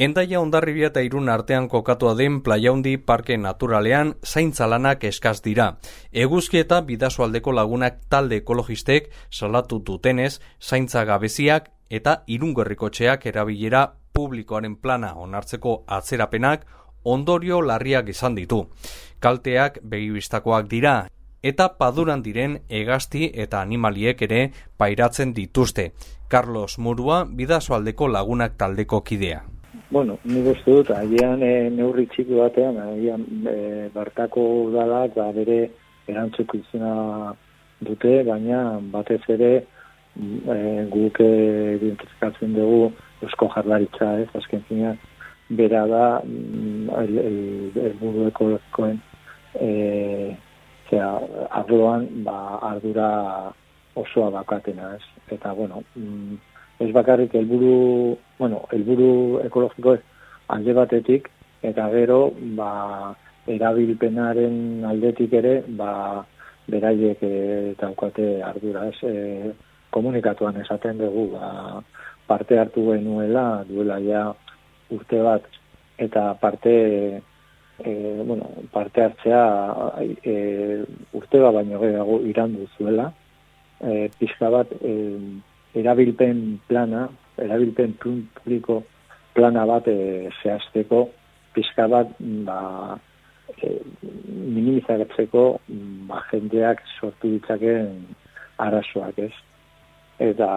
Endaia ondarribia eta irun artean kokatua den plaiaundi parke naturalean zaintza lanak eskaz dira. Eguzki eta bidazoaldeko lagunak talde ekologistek salatu dutenez zaintza gabeziak eta irungorrikotxeak erabilera publikoaren plana onartzeko atzerapenak ondorio larriak izan ditu. Kalteak begibistakoak dira eta paduran diren egazti eta animaliek ere pairatzen dituzte. Carlos Murua bidazoaldeko lagunak taldeko kidea. Bueno, ni guztu dut, agian e, neurri txiki batean, agian e, bartako udalak ba, bere erantzuk izena dute, baina batez ere e, guk identifikatzen dugu eusko jarlaritza, ez, azken zina, bera da mm, el, el, ekologikoen e, zera, arloan ba, ardura osoa bakatena, ez, eta bueno, mm, ez bakarrik helburu, bueno, helburu ekologiko alde batetik eta gero ba erabilpenaren aldetik ere ba beraiek e, daukate ardura, ez e, komunikatuan esaten dugu ba, parte hartu genuela duela ja urte bat eta parte e, bueno, parte hartzea e, urte bat baino gehiago irandu zuela e, pixka bat e, erabilpen plana, erabilpen publiko plana bat e, zehazteko, pizka bat ba, e, minimizatzeko ba, jendeak sortu ditzaken arazoak ez. Eta,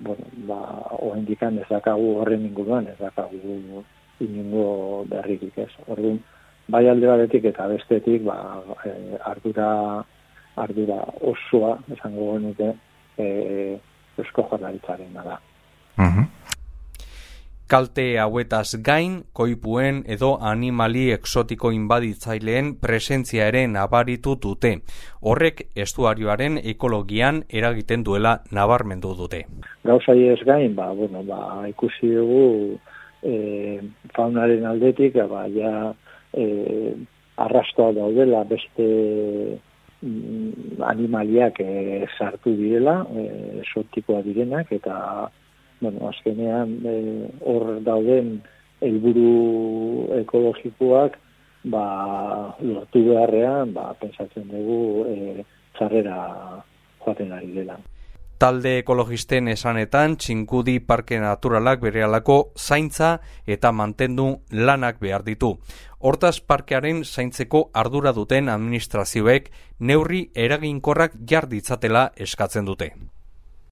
bueno, ba, oen dikan ez dakagu horren inguruan, ez dakagu inungo berrikik ez. Orduan, bai alde batetik eta bestetik, ba, e, ardura, ardura osoa, esango genuke, e, eusko jornalitzaren da. Uh Kalte hauetaz gain, koipuen edo animali exotiko inbaditzaileen presentzia ere nabaritu dute. Horrek estuarioaren ekologian eragiten duela nabarmendu dute. Gauzai ez gain, ba, bueno, ba, ikusi dugu e, faunaren aldetik, ba, ja, e, arrastoa daudela beste animaliak e, sartu direla, e, sortikoa direnak, eta, bueno, azkenean, eh, hor dauden helburu ekologikoak, ba, lortu beharrean, ba, pensatzen dugu, e, txarrera joaten ari dela talde ekologisten esanetan txinkudi parke naturalak berealako zaintza eta mantendu lanak behar ditu. Hortaz parkearen zaintzeko ardura duten administrazioek neurri eraginkorrak jarditzatela eskatzen dute.